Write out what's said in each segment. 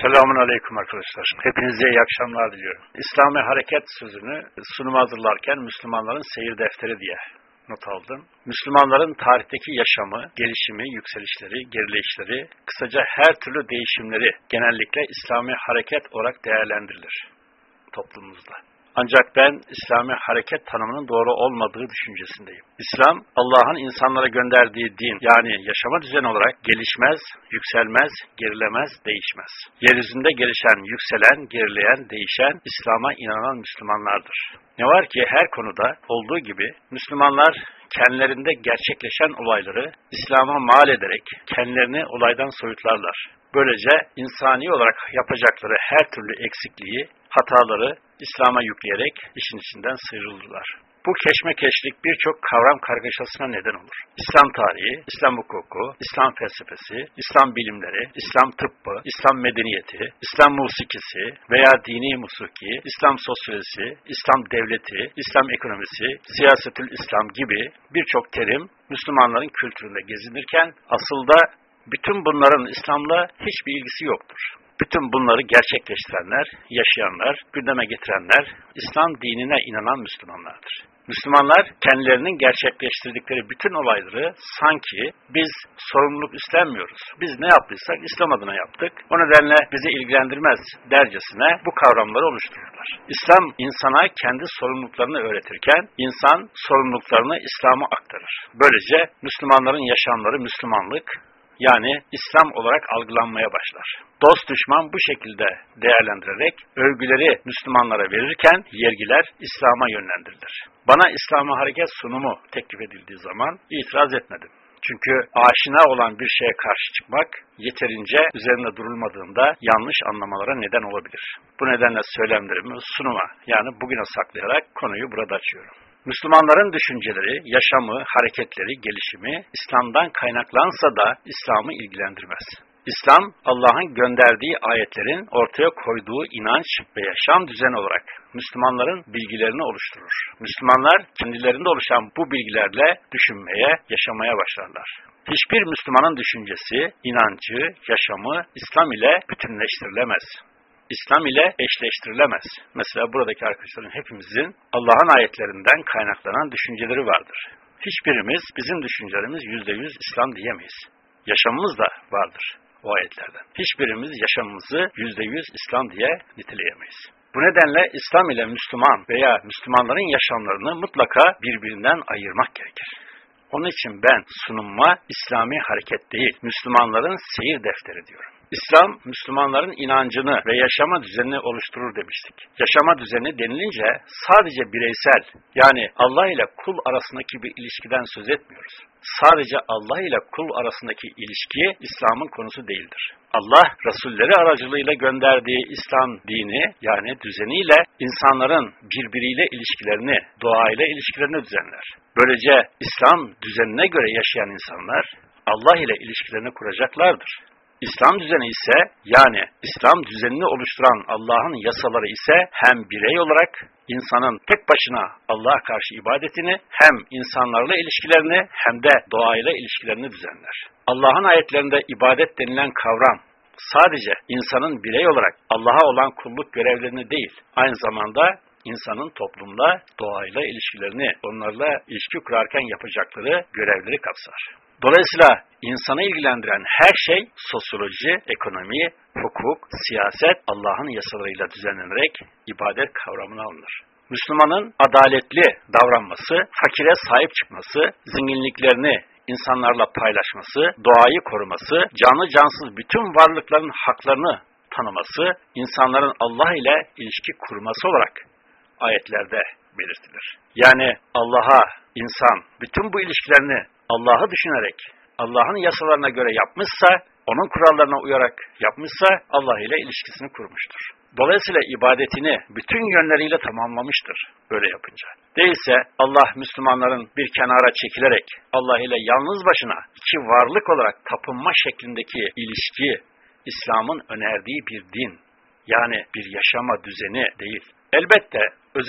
Selamun Aleyküm arkadaşlar. Hepinize iyi akşamlar diliyorum. İslami Hareket sözünü sunuma hazırlarken Müslümanların seyir defteri diye not aldım. Müslümanların tarihteki yaşamı, gelişimi, yükselişleri, gerileyişleri, kısaca her türlü değişimleri genellikle İslami hareket olarak değerlendirilir toplumumuzda. Ancak ben İslami hareket tanımının doğru olmadığı düşüncesindeyim. İslam, Allah'ın insanlara gönderdiği din, yani yaşama düzeni olarak gelişmez, yükselmez, gerilemez, değişmez. Yeryüzünde gelişen, yükselen, gerileyen, değişen, İslam'a inanan Müslümanlardır. Ne var ki her konuda olduğu gibi Müslümanlar kendilerinde gerçekleşen olayları İslam'a mal ederek kendilerini olaydan soyutlarlar. Böylece insani olarak yapacakları her türlü eksikliği, hataları İslam'a yükleyerek işin içinden sıyrıldılar. Bu keşmekeşlik birçok kavram kargaşasına neden olur. İslam tarihi, İslam hukuku, İslam felsefesi, İslam bilimleri, İslam tıbbı, İslam medeniyeti, İslam musikisi veya dini musuki, İslam sosyolojisi, İslam devleti, İslam ekonomisi, siyasetül İslam gibi birçok terim Müslümanların kültüründe gezinirken aslında bütün bunların İslam'la hiçbir ilgisi yoktur. Bütün bunları gerçekleştirenler, yaşayanlar, gündeme getirenler İslam dinine inanan Müslümanlardır. Müslümanlar kendilerinin gerçekleştirdikleri bütün olayları sanki biz sorumluluk üstlenmiyoruz. Biz ne yaptıysak İslam adına yaptık. O nedenle bizi ilgilendirmez dercesine bu kavramları oluştururlar. İslam insana kendi sorumluluklarını öğretirken insan sorumluluklarını İslam'a aktarır. Böylece Müslümanların yaşamları Müslümanlık, yani İslam olarak algılanmaya başlar. Dost düşman bu şekilde değerlendirerek övgüleri Müslümanlara verirken yergiler İslam'a yönlendirilir. Bana İslam'a hareket sunumu teklif edildiği zaman itiraz etmedim. Çünkü aşina olan bir şeye karşı çıkmak yeterince üzerinde durulmadığında yanlış anlamalara neden olabilir. Bu nedenle söylemlerimi sunuma yani bugüne saklayarak konuyu burada açıyorum. Müslümanların düşünceleri, yaşamı, hareketleri, gelişimi İslam'dan kaynaklansa da İslam'ı ilgilendirmez. İslam, Allah'ın gönderdiği ayetlerin ortaya koyduğu inanç ve yaşam düzeni olarak Müslümanların bilgilerini oluşturur. Müslümanlar kendilerinde oluşan bu bilgilerle düşünmeye, yaşamaya başlarlar. Hiçbir Müslümanın düşüncesi, inancı, yaşamı İslam ile bütünleştirilemez. İslam ile eşleştirilemez. Mesela buradaki arkadaşların hepimizin Allah'ın ayetlerinden kaynaklanan düşünceleri vardır. Hiçbirimiz bizim düşüncelerimiz yüzde yüz İslam diyemeyiz. Yaşamımız da vardır o ayetlerden. Hiçbirimiz yaşamımızı yüzde yüz İslam diye niteleyemeyiz. Bu nedenle İslam ile Müslüman veya Müslümanların yaşamlarını mutlaka birbirinden ayırmak gerekir. Onun için ben sunumma İslami hareket değil, Müslümanların seyir defteri diyorum. İslam, Müslümanların inancını ve yaşama düzenini oluşturur demiştik. Yaşama düzeni denilince sadece bireysel, yani Allah ile kul arasındaki bir ilişkiden söz etmiyoruz. Sadece Allah ile kul arasındaki ilişki İslam'ın konusu değildir. Allah, Resulleri aracılığıyla gönderdiği İslam dini, yani düzeniyle insanların birbiriyle ilişkilerini, doğayla ilişkilerini düzenler. Böylece İslam düzenine göre yaşayan insanlar, Allah ile ilişkilerini kuracaklardır. İslam düzeni ise yani İslam düzenini oluşturan Allah'ın yasaları ise hem birey olarak insanın tek başına Allah'a karşı ibadetini hem insanlarla ilişkilerini hem de doğayla ilişkilerini düzenler. Allah'ın ayetlerinde ibadet denilen kavram sadece insanın birey olarak Allah'a olan kulluk görevlerini değil, aynı zamanda insanın toplumla, doğayla ilişkilerini, onlarla ilişki kurarken yapacakları görevleri kapsar. Dolayısıyla insanı ilgilendiren her şey sosyoloji, ekonomi, hukuk, siyaset Allah'ın yasalarıyla düzenlenerek ibadet kavramına alınır. Müslümanın adaletli davranması, fakire sahip çıkması, zenginliklerini insanlarla paylaşması, doğayı koruması, canlı cansız bütün varlıkların haklarını tanıması, insanların Allah ile ilişki kurması olarak ayetlerde belirtilir. Yani Allah'a insan bütün bu ilişkilerini Allah'ı düşünerek, Allah'ın yasalarına göre yapmışsa, onun kurallarına uyarak yapmışsa Allah ile ilişkisini kurmuştur. Dolayısıyla ibadetini bütün yönleriyle tamamlamıştır böyle yapınca. Değilse Allah Müslümanların bir kenara çekilerek Allah ile yalnız başına iki varlık olarak tapınma şeklindeki ilişki İslam'ın önerdiği bir din. Yani bir yaşama düzeni değil. Elbette öz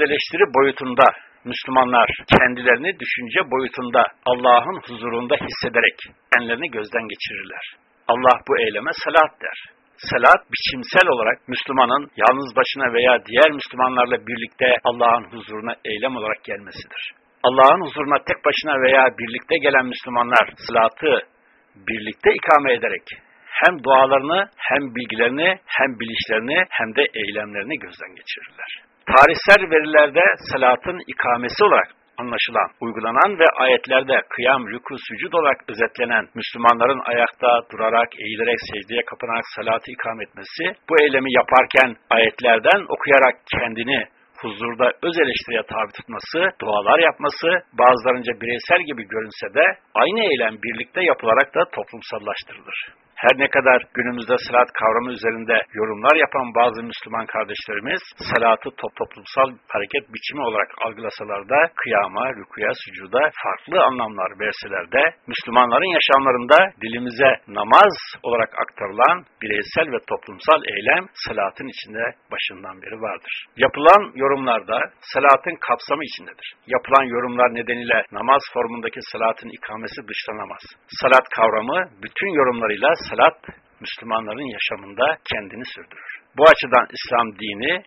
boyutunda Müslümanlar kendilerini düşünce boyutunda Allah'ın huzurunda hissederek kendilerini gözden geçirirler. Allah bu eyleme salat der. salat biçimsel olarak Müslümanın yalnız başına veya diğer Müslümanlarla birlikte Allah'ın huzuruna eylem olarak gelmesidir. Allah'ın huzuruna tek başına veya birlikte gelen Müslümanlar salatı birlikte ikame ederek hem dualarını hem bilgilerini hem bilişlerini hem de eylemlerini gözden geçirirler. Tarihsel verilerde salatın ikamesi olarak anlaşılan, uygulanan ve ayetlerde kıyam, rükû, sücud olarak özetlenen Müslümanların ayakta durarak, eğilerek, secdeye kapanarak salatı ikam etmesi, bu eylemi yaparken ayetlerden okuyarak kendini huzurda öz eleştiriye tabi tutması, dualar yapması, bazılarınca bireysel gibi görünse de aynı eylem birlikte yapılarak da toplumsallaştırılır. Her ne kadar günümüzde salat kavramı üzerinde yorumlar yapan bazı Müslüman kardeşlerimiz salatı top toplumsal hareket biçimi olarak algılasalar da kıyama, rükuya, sücuda farklı anlamlar verseler de Müslümanların yaşamlarında dilimize namaz olarak aktarılan bireysel ve toplumsal eylem salatın içinde başından beri vardır. Yapılan yorumlarda salatın kapsamı içindedir. Yapılan yorumlar nedeniyle namaz formundaki salatın ikamesi dışlanamaz. Salat kavramı bütün yorumlarıyla salat Müslümanların yaşamında kendini sürdürür. Bu açıdan İslam dini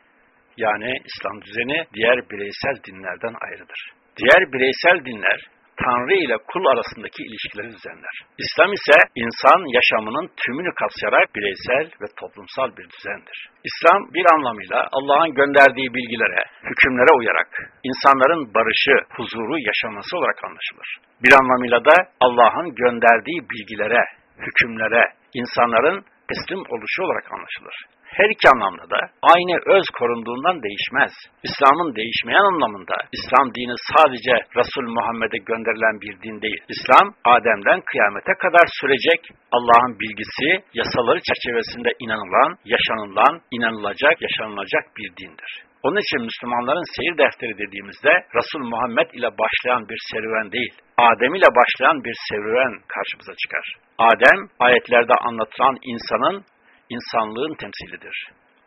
yani İslam düzeni diğer bireysel dinlerden ayrıdır. Diğer bireysel dinler Tanrı ile kul arasındaki ilişkileri düzenler. İslam ise insan yaşamının tümünü kapsayarak bireysel ve toplumsal bir düzendir. İslam bir anlamıyla Allah'ın gönderdiği bilgilere, hükümlere uyarak insanların barışı, huzuru yaşaması olarak anlaşılır. Bir anlamıyla da Allah'ın gönderdiği bilgilere, hükümlere, insanların teslim oluşu olarak anlaşılır. Her iki anlamda da aynı öz korunduğundan değişmez. İslam'ın değişmeyen anlamında İslam dini sadece Resul Muhammed'e gönderilen bir din değil. İslam Adem'den kıyamete kadar sürecek Allah'ın bilgisi, yasaları çerçevesinde inanılan, yaşanılan, inanılacak, yaşanılacak bir dindir. Onun için Müslümanların seyir defteri dediğimizde Resul Muhammed ile başlayan bir serüven değil, Adem ile başlayan bir serüven karşımıza çıkar. Adem, ayetlerde anlatılan insanın insanlığın temsilidir.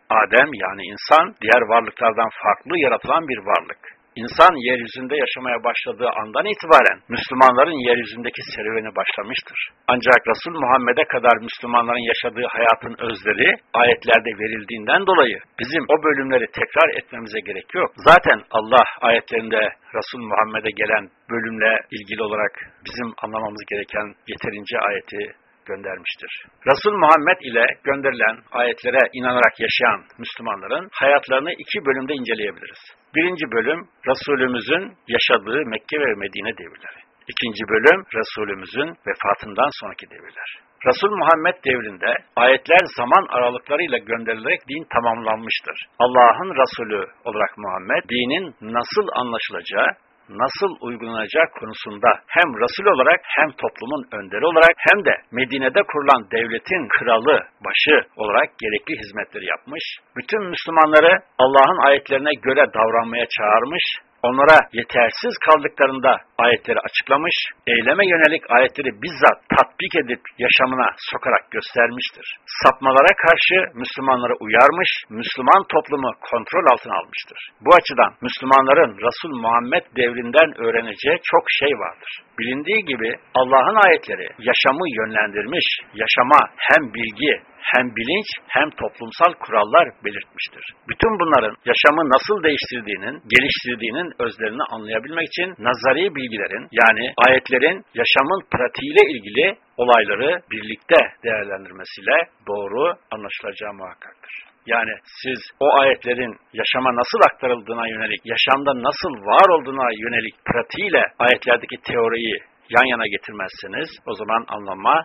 Adem yani insan diğer varlıklardan farklı yaratılan bir varlık. İnsan yeryüzünde yaşamaya başladığı andan itibaren Müslümanların yeryüzündeki serüveni başlamıştır. Ancak Resul Muhammed'e kadar Müslümanların yaşadığı hayatın özleri ayetlerde verildiğinden dolayı bizim o bölümleri tekrar etmemize gerek yok. Zaten Allah ayetlerinde Resul Muhammed'e gelen bölümle ilgili olarak bizim anlamamız gereken yeterince ayeti göndermiştir. Resul Muhammed ile gönderilen ayetlere inanarak yaşayan Müslümanların hayatlarını iki bölümde inceleyebiliriz. Birinci bölüm Resulümüzün yaşadığı Mekke ve Medine devirleri. İkinci bölüm Resulümüzün vefatından sonraki devirler. Resul Muhammed devrinde ayetler zaman aralıklarıyla gönderilerek din tamamlanmıştır. Allah'ın Resulü olarak Muhammed dinin nasıl anlaşılacağı nasıl uygulanacak konusunda hem Resul olarak hem toplumun önderi olarak hem de Medine'de kurulan devletin kralı, başı olarak gerekli hizmetleri yapmış, bütün Müslümanları Allah'ın ayetlerine göre davranmaya çağırmış, onlara yetersiz kaldıklarında ayetleri açıklamış, eyleme yönelik ayetleri bizzat tatbik edip yaşamına sokarak göstermiştir. Sapmalara karşı Müslümanları uyarmış, Müslüman toplumu kontrol altına almıştır. Bu açıdan Müslümanların Resul Muhammed devrinden öğreneceği çok şey vardır. Bilindiği gibi Allah'ın ayetleri yaşamı yönlendirmiş, yaşama hem bilgi hem bilinç hem toplumsal kurallar belirtmiştir. Bütün bunların yaşamı nasıl değiştirdiğinin, geliştirdiğinin özlerini anlayabilmek için nazari bilgilerin yani ayetlerin yaşamın pratiğiyle ilgili olayları birlikte değerlendirmesiyle doğru anlaşılacağı muhakkaktır. Yani siz o ayetlerin yaşama nasıl aktarıldığına yönelik, yaşamda nasıl var olduğuna yönelik pratiğiyle ayetlerdeki teoriyi yan yana getirmezseniz o zaman anlama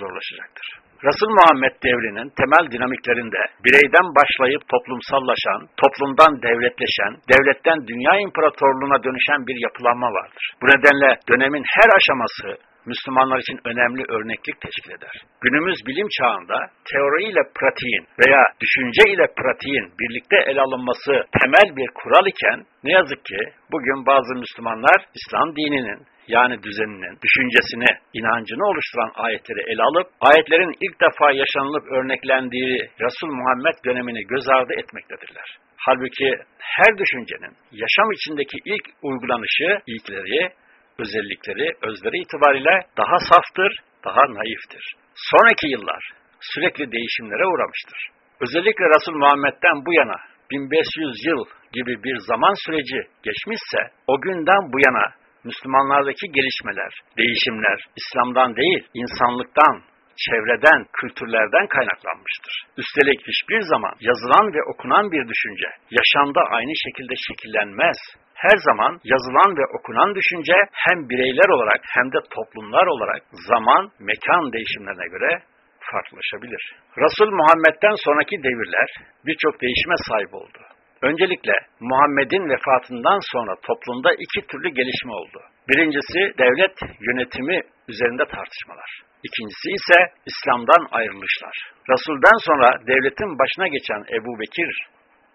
zorlaşacaktır. Resul Muhammed devrinin temel dinamiklerinde bireyden başlayıp toplumsallaşan, toplumdan devletleşen, devletten dünya imparatorluğuna dönüşen bir yapılanma vardır. Bu nedenle dönemin her aşaması Müslümanlar için önemli örneklik teşkil eder. Günümüz bilim çağında teori ile pratiğin veya düşünce ile pratiğin birlikte ele alınması temel bir kural iken ne yazık ki bugün bazı Müslümanlar İslam dininin yani düzeninin, düşüncesini, inancını oluşturan ayetleri ele alıp, ayetlerin ilk defa yaşanılıp örneklendiği Resul Muhammed dönemini göz ardı etmektedirler. Halbuki her düşüncenin yaşam içindeki ilk uygulanışı, ilkleri, özellikleri, özleri itibariyle daha saftır, daha naiftir. Sonraki yıllar, sürekli değişimlere uğramıştır. Özellikle Resul Muhammed'den bu yana 1500 yıl gibi bir zaman süreci geçmişse o günden bu yana Müslümanlardaki gelişmeler, değişimler İslam'dan değil, insanlıktan, çevreden, kültürlerden kaynaklanmıştır. Üstelik hiçbir zaman yazılan ve okunan bir düşünce yaşamda aynı şekilde şekillenmez. Her zaman yazılan ve okunan düşünce hem bireyler olarak hem de toplumlar olarak zaman, mekan değişimlerine göre farklılaşabilir. Resul Muhammed'den sonraki devirler birçok değişime sahip oldu. Öncelikle Muhammed'in vefatından sonra toplumda iki türlü gelişme oldu. Birincisi devlet yönetimi üzerinde tartışmalar. İkincisi ise İslam'dan ayrılışlar. Resul'den sonra devletin başına geçen Ebu Bekir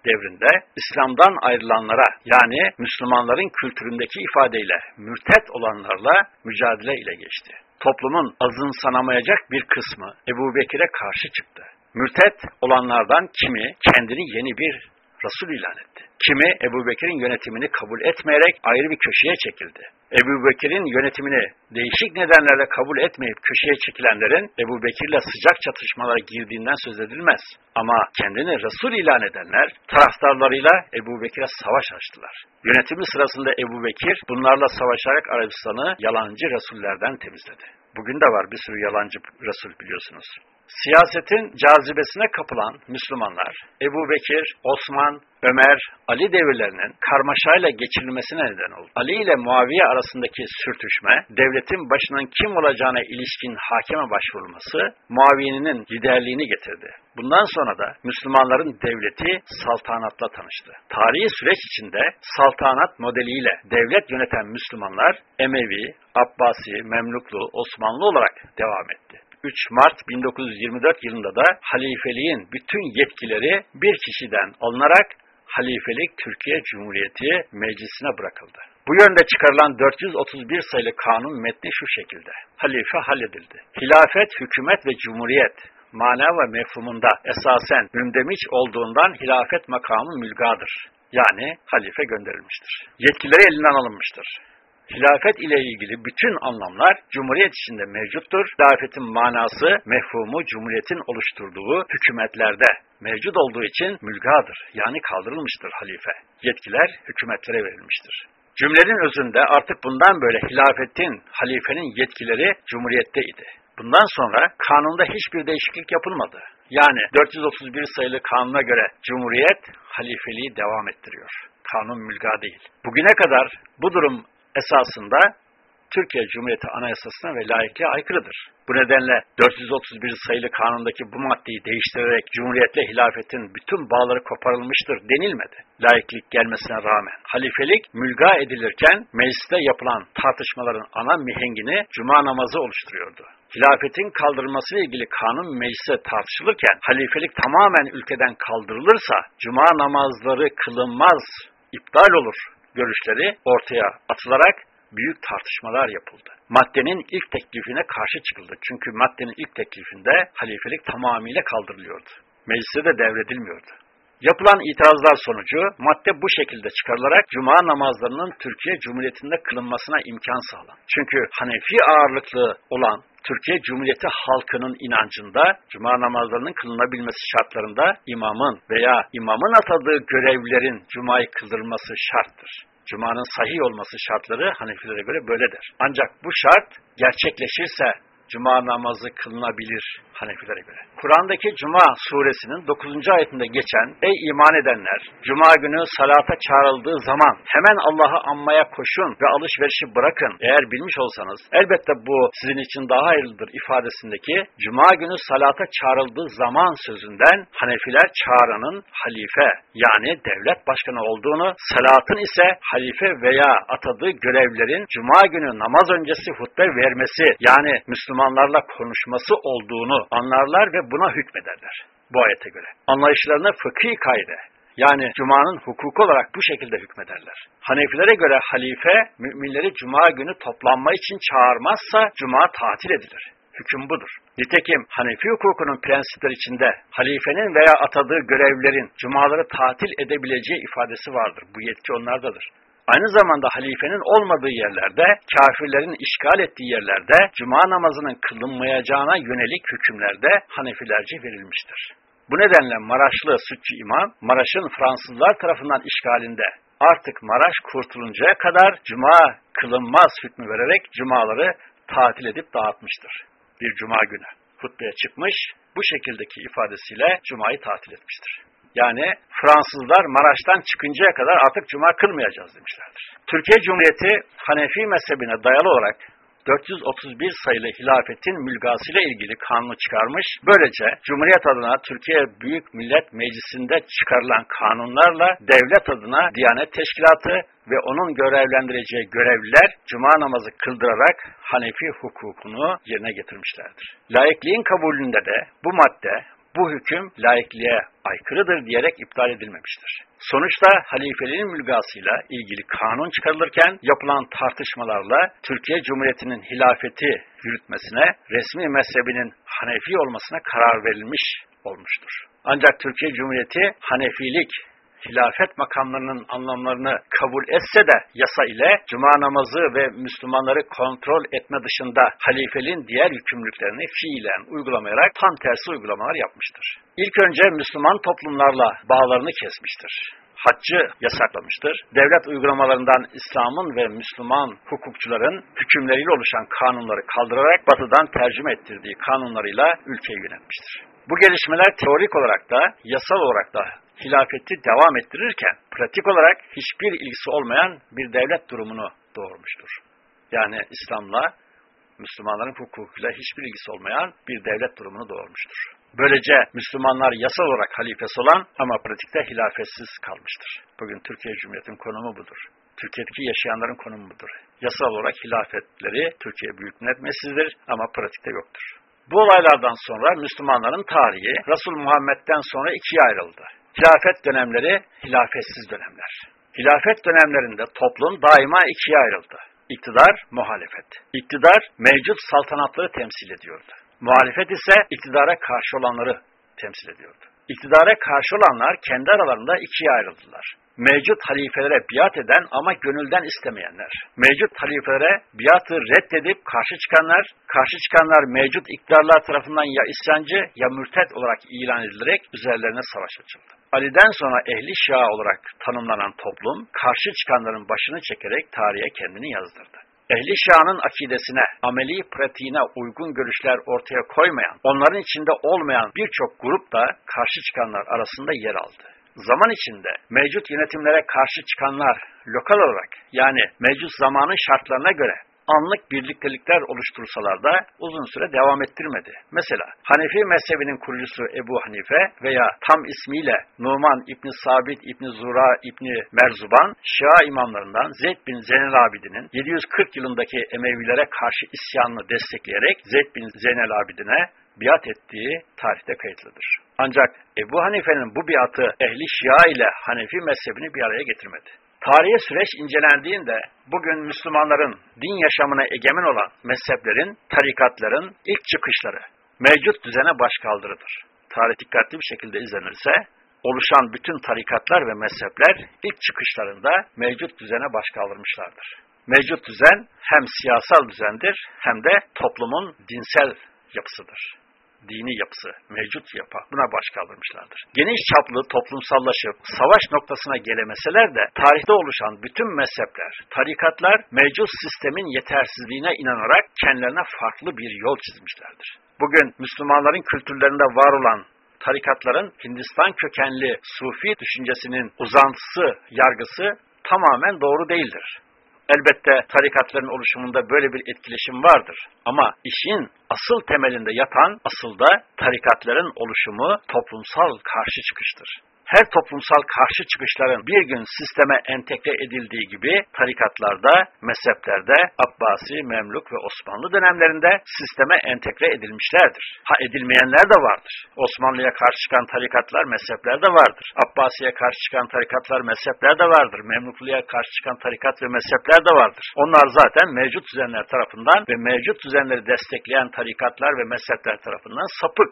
devrinde İslam'dan ayrılanlara yani Müslümanların kültüründeki ifadeyle mürtet olanlarla mücadele ile geçti. Toplumun azın sanamayacak bir kısmı Ebu Bekir'e karşı çıktı. Mürtet olanlardan kimi kendini yeni bir Resul ilan etti. Kimi Ebu Bekir'in yönetimini kabul etmeyerek ayrı bir köşeye çekildi. Ebu Bekir'in yönetimini değişik nedenlerle kabul etmeyip köşeye çekilenlerin Ebu Bekir'le sıcak çatışmalara girdiğinden söz edilmez. Ama kendini Resul ilan edenler taraftarlarıyla Ebu Bekir'e savaş açtılar. Yönetimi sırasında Ebu Bekir bunlarla savaşarak Arabistan'ı yalancı Resullerden temizledi. Bugün de var bir sürü yalancı Resul biliyorsunuz. Siyasetin cazibesine kapılan Müslümanlar, Ebu Bekir, Osman, Ömer, Ali devirlerinin karmaşayla geçirilmesine neden oldu. Ali ile Muaviye arasındaki sürtüşme, devletin başının kim olacağına ilişkin hakeme başvurulması, Muaviye'nin liderliğini getirdi. Bundan sonra da Müslümanların devleti saltanatla tanıştı. Tarihi süreç içinde saltanat modeliyle devlet yöneten Müslümanlar Emevi, Abbasi, Memluklu, Osmanlı olarak devam etti. 3 Mart 1924 yılında da halifeliğin bütün yetkileri bir kişiden alınarak halifelik Türkiye Cumhuriyeti meclisine bırakıldı. Bu yönde çıkarılan 431 sayılı kanun metni şu şekilde. Halife halledildi. Hilafet, hükümet ve cumhuriyet mana ve mefhumunda esasen mündemiş olduğundan hilafet makamı mülgadır. Yani halife gönderilmiştir. Yetkileri elinden alınmıştır. Hilafet ile ilgili bütün anlamlar Cumhuriyet içinde mevcuttur. Hilafetin manası, mefhumu Cumhuriyet'in oluşturduğu hükümetlerde mevcut olduğu için mülgadır. Yani kaldırılmıştır halife. Yetkiler hükümetlere verilmiştir. Cümlenin özünde artık bundan böyle hilafetin, halifenin yetkileri Cumhuriyet'te idi. Bundan sonra kanunda hiçbir değişiklik yapılmadı. Yani 431 sayılı kanuna göre Cumhuriyet halifeliği devam ettiriyor. Kanun mülga değil. Bugüne kadar bu durum esasında Türkiye Cumhuriyeti Anayasası'na ve layıklığa aykırıdır. Bu nedenle 431 sayılı kanundaki bu maddeyi değiştirerek Cumhuriyetle hilafetin bütün bağları koparılmıştır denilmedi. Layıklık gelmesine rağmen. Halifelik mülga edilirken mecliste yapılan tartışmaların ana mihengini cuma namazı oluşturuyordu. Hilafetin kaldırılmasıyla ilgili kanun meclise tartışılırken halifelik tamamen ülkeden kaldırılırsa cuma namazları kılınmaz, iptal olur görüşleri ortaya atılarak büyük tartışmalar yapıldı. Maddenin ilk teklifine karşı çıkıldı. Çünkü maddenin ilk teklifinde halifelik tamamıyla kaldırılıyordu. Meclise de devredilmiyordu. Yapılan itirazlar sonucu madde bu şekilde çıkarılarak cuma namazlarının Türkiye Cumhuriyeti'nde kılınmasına imkan sağlandı. Çünkü Hanefi ağırlıklı olan Türkiye Cumhuriyeti halkının inancında cuma namazlarının kılınabilmesi şartlarında imamın veya imamın atadığı görevlerin cumayı kıldırması şarttır. Cuma'nın sahih olması şartları Hanefilere göre böyledir. Ancak bu şart gerçekleşirse Cuma namazı kılınabilir Hanefilere göre. Kur'an'daki Cuma suresinin 9. ayetinde geçen Ey iman edenler! Cuma günü salata çağrıldığı zaman hemen Allah'ı anmaya koşun ve alışverişi bırakın. Eğer bilmiş olsanız elbette bu sizin için daha hayırlıdır ifadesindeki Cuma günü salata çağrıldığı zaman sözünden Hanefiler çağıranın halife yani devlet başkanı olduğunu, salatın ise halife veya atadığı görevlerin Cuma günü namaz öncesi hutbe vermesi yani Müslümanlarla konuşması olduğunu anlarlar ve buna hükmederler bu ayete göre. Anlayışlarına fıkhi kaide yani Cuma'nın hukuku olarak bu şekilde hükmederler. Hanefilere göre halife müminleri Cuma günü toplanma için çağırmazsa Cuma tatil edilir. Hüküm budur. Nitekim Hanefi hukukunun prensipleri içinde halifenin veya atadığı görevlerin cumaları tatil edebileceği ifadesi vardır. Bu yetki onlardadır. Aynı zamanda halifenin olmadığı yerlerde, kafirlerin işgal ettiği yerlerde cuma namazının kılınmayacağına yönelik hükümlerde Hanefilerce verilmiştir. Bu nedenle Maraşlı Sütçü İmam, Maraş'ın Fransızlar tarafından işgalinde artık Maraş kurtuluncaya kadar cuma kılınmaz hükmü vererek cumaları tatil edip dağıtmıştır. Bir cuma günü hutbeye çıkmış, bu şekildeki ifadesiyle cumayı tatil etmiştir. Yani Fransızlar Maraş'tan çıkıncaya kadar artık cuma kılmayacağız demişlerdir. Türkiye Cumhuriyeti Hanefi mezhebine dayalı olarak 431 sayılı hilafetin mülgasıyla ilgili kanunu çıkarmış. Böylece Cumhuriyet adına Türkiye Büyük Millet Meclisi'nde çıkarılan kanunlarla devlet adına Diyanet Teşkilatı ve onun görevlendireceği görevliler cuma namazı kıldırarak Hanefi hukukunu yerine getirmişlerdir. Laikliğin kabulünde de bu madde bu hüküm laikliğe aykırıdır diyerek iptal edilmemiştir. Sonuçta halifeliğin mülgasıyla ilgili kanun çıkarılırken yapılan tartışmalarla Türkiye Cumhuriyeti'nin hilafeti yürütmesine, resmi mezhebinin Hanefi olmasına karar verilmiş olmuştur. Ancak Türkiye Cumhuriyeti Hanefilik hilafet makamlarının anlamlarını kabul etse de yasa ile cuma namazı ve Müslümanları kontrol etme dışında halifeliğin diğer yükümlülüklerini fiilen uygulamayarak tam tersi uygulamalar yapmıştır. İlk önce Müslüman toplumlarla bağlarını kesmiştir haccı yasaklamıştır. Devlet uygulamalarından İslam'ın ve Müslüman hukukçuların hükümleriyle oluşan kanunları kaldırarak batıdan tercüme ettirdiği kanunlarıyla ülkeyi yönetmiştir. Bu gelişmeler teorik olarak da yasal olarak da hilafeti devam ettirirken pratik olarak hiçbir ilgisi olmayan bir devlet durumunu doğurmuştur. Yani İslam'la Müslümanların hukukuyla hiçbir ilgisi olmayan bir devlet durumunu doğurmuştur. Böylece Müslümanlar yasal olarak halifesi olan ama pratikte hilafetsiz kalmıştır. Bugün Türkiye Cumhuriyeti'nin konumu budur. Türkiye'deki yaşayanların konumu budur. Yasal olarak hilafetleri Türkiye Büyük Millet Meclisi'dir ama pratikte yoktur. Bu olaylardan sonra Müslümanların tarihi Resul Muhammed'den sonra ikiye ayrıldı. Hilafet dönemleri, hilafetsiz dönemler. Hilafet dönemlerinde toplum daima ikiye ayrıldı. İktidar, muhalefet. İktidar mevcut saltanatları temsil ediyordu. Muhalefet ise iktidara karşı olanları temsil ediyordu. İktidara karşı olanlar kendi aralarında ikiye ayrıldılar mevcut halifelere biat eden ama gönülden istemeyenler, mevcut halifelere biatı reddedip karşı çıkanlar, karşı çıkanlar mevcut iktidarlar tarafından ya isyancı ya mürtet olarak ilan edilerek üzerlerine savaş açıldı. Ali'den sonra ehli şia olarak tanımlanan toplum, karşı çıkanların başını çekerek tarihe kendini yazdırdı. Ehli Şia'nın akidesine, ameli pratiğine uygun görüşler ortaya koymayan, onların içinde olmayan birçok grup da karşı çıkanlar arasında yer aldı zaman içinde mevcut yönetimlere karşı çıkanlar lokal olarak yani mevcut zamanın şartlarına göre anlık birliktelikler oluştursalar da uzun süre devam ettirmedi. Mesela Hanefi mezhebinin kurucusu Ebu Hanife veya tam ismiyle Numan İbni Sabit İbni Zura İbni Merzuban, Şia imamlarından Zeyd bin Zeynel Abidin'in 740 yılındaki Emevilere karşı isyanını destekleyerek Zeyd bin Zeynel Abidin'e biat ettiği tarihte kayıtlıdır. Ancak Ebu Hanife'nin bu biatı ehli Şia ile Hanefi mezhebini bir araya getirmedi. Tarihi süreç incelendiğinde bugün Müslümanların din yaşamına egemen olan mezheplerin, tarikatların ilk çıkışları mevcut düzene başkaldırıdır. Tarih dikkatli bir şekilde izlenirse oluşan bütün tarikatlar ve mezhepler ilk çıkışlarında mevcut düzene başkaldırmışlardır. Mevcut düzen hem siyasal düzendir hem de toplumun dinsel yapısıdır dini yapısı, mevcut yapı buna baş kaldırmışlardır. Geniş çaplı toplumsallaşıp savaş noktasına gelemeseler de tarihte oluşan bütün mezhepler, tarikatlar mevcut sistemin yetersizliğine inanarak kendilerine farklı bir yol çizmişlerdir. Bugün Müslümanların kültürlerinde var olan tarikatların Hindistan kökenli Sufi düşüncesinin uzantısı, yargısı tamamen doğru değildir. Elbette tarikatların oluşumunda böyle bir etkileşim vardır. Ama işin asıl temelinde yatan asıl da tarikatların oluşumu toplumsal karşı çıkıştır her toplumsal karşı çıkışların bir gün sisteme entegre edildiği gibi tarikatlarda, mezheplerde, Abbasi, Memluk ve Osmanlı dönemlerinde sisteme entegre edilmişlerdir. Ha edilmeyenler de vardır. Osmanlı'ya karşı çıkan tarikatlar, mezhepler de vardır. Abbasi'ye karşı çıkan tarikatlar, mezhepler de vardır. Memlukluya karşı çıkan tarikat ve mezhepler de vardır. Onlar zaten mevcut düzenler tarafından ve mevcut düzenleri destekleyen tarikatlar ve mezhepler tarafından sapık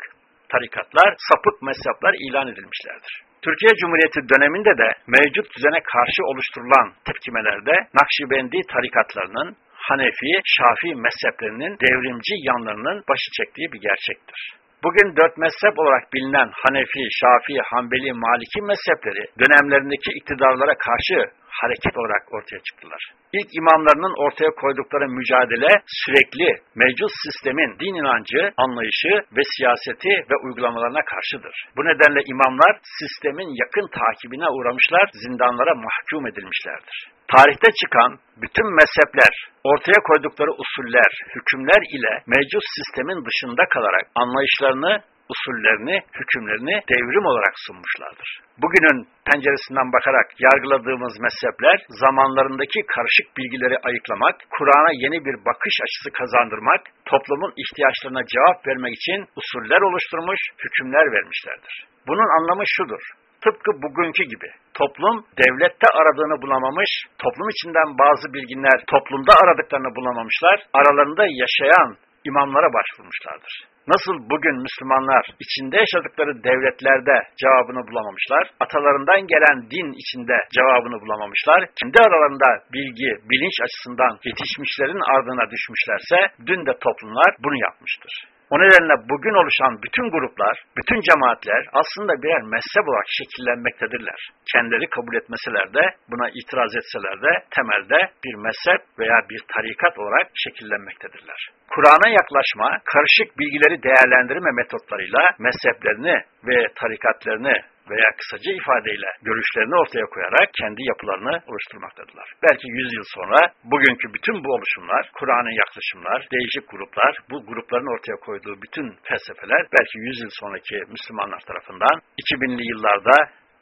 tarikatlar, sapık mezhepler ilan edilmişlerdir. Türkiye Cumhuriyeti döneminde de mevcut düzene karşı oluşturulan tepkimelerde Nakşibendi tarikatlarının Hanefi, Şafii mezheplerinin devrimci yanlarının başı çektiği bir gerçektir. Bugün dört mezhep olarak bilinen Hanefi, Şafii, Hanbeli, Maliki mezhepleri dönemlerindeki iktidarlara karşı hareket olarak ortaya çıktılar. İlk imamlarının ortaya koydukları mücadele sürekli mevcut sistemin din inancı, anlayışı ve siyaseti ve uygulamalarına karşıdır. Bu nedenle imamlar sistemin yakın takibine uğramışlar, zindanlara mahkum edilmişlerdir. Tarihte çıkan bütün mezhepler ortaya koydukları usuller, hükümler ile mevcut sistemin dışında kalarak anlayışlarını usullerini, hükümlerini devrim olarak sunmuşlardır. Bugünün penceresinden bakarak yargıladığımız mezhepler zamanlarındaki karışık bilgileri ayıklamak, Kur'an'a yeni bir bakış açısı kazandırmak, toplumun ihtiyaçlarına cevap vermek için usuller oluşturmuş, hükümler vermişlerdir. Bunun anlamı şudur. Tıpkı bugünkü gibi toplum devlette aradığını bulamamış, toplum içinden bazı bilginler toplumda aradıklarını bulamamışlar, aralarında yaşayan imamlara başvurmuşlardır. Nasıl bugün Müslümanlar içinde yaşadıkları devletlerde cevabını bulamamışlar, atalarından gelen din içinde cevabını bulamamışlar, kendi aralarında bilgi, bilinç açısından yetişmişlerin ardına düşmüşlerse dün de toplumlar bunu yapmıştır. O nedenle bugün oluşan bütün gruplar, bütün cemaatler aslında birer mezhep olarak şekillenmektedirler. Kendileri kabul etmeseler de, buna itiraz etseler de temelde bir mezhep veya bir tarikat olarak şekillenmektedirler. Kur'an'a yaklaşma, karışık bilgileri değerlendirme metotlarıyla mezheplerini ve tarikatlarını veya kısaca ifadeyle görüşlerini ortaya koyarak kendi yapılarını oluşturmaktadırlar. Belki 100 yıl sonra bugünkü bütün bu oluşumlar, Kur'an'ın yaklaşımlar, değişik gruplar, bu grupların ortaya koyduğu bütün felsefeler belki 100 yıl sonraki Müslümanlar tarafından 2000'li yıllarda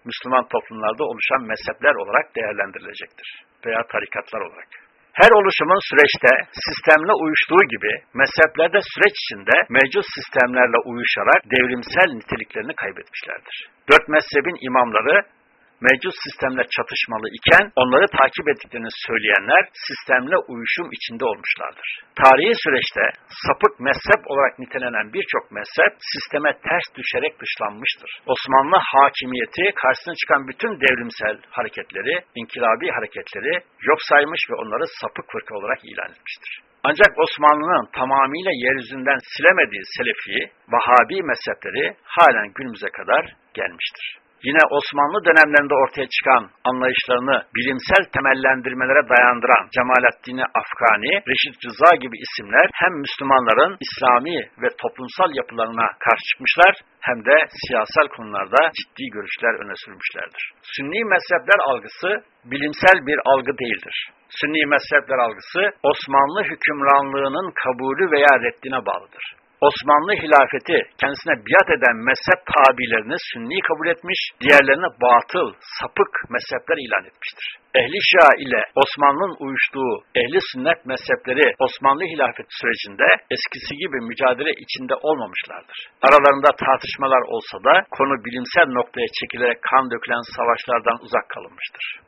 Müslüman toplumlarda oluşan mezhepler olarak değerlendirilecektir veya tarikatlar olarak. Her oluşumun süreçte sistemle uyuştuğu gibi mezheplerde süreç içinde mevcut sistemlerle uyuşarak devrimsel niteliklerini kaybetmişlerdir. Dört mezhebin imamları mevcut sistemle çatışmalı iken onları takip ettiklerini söyleyenler sistemle uyuşum içinde olmuşlardır. Tarihi süreçte sapık mezhep olarak nitelenen birçok mezhep sisteme ters düşerek dışlanmıştır. Osmanlı hakimiyeti karşısına çıkan bütün devrimsel hareketleri, inkılabi hareketleri yok saymış ve onları sapık fırka olarak ilan etmiştir. Ancak Osmanlı'nın tamamıyla yeryüzünden silemediği Selefi, Vahabi mezhepleri halen günümüze kadar gelmiştir yine Osmanlı dönemlerinde ortaya çıkan anlayışlarını bilimsel temellendirmelere dayandıran Cemalettin Afgani, Reşit Rıza gibi isimler hem Müslümanların İslami ve toplumsal yapılarına karşı çıkmışlar hem de siyasal konularda ciddi görüşler öne sürmüşlerdir. Sünni mezhepler algısı bilimsel bir algı değildir. Sünni mezhepler algısı Osmanlı hükümranlığının kabulü veya reddine bağlıdır. Osmanlı hilafeti kendisine biat eden mezhep tabilerini sünni kabul etmiş, diğerlerini batıl, sapık mezhepler ilan etmiştir. Ehli Şia ile Osmanlı'nın uyuştuğu ehli sünnet mezhepleri Osmanlı hilafet sürecinde eskisi gibi mücadele içinde olmamışlardır. Aralarında tartışmalar olsa da konu bilimsel noktaya çekilerek kan dökülen savaşlardan uzak kalınmıştır.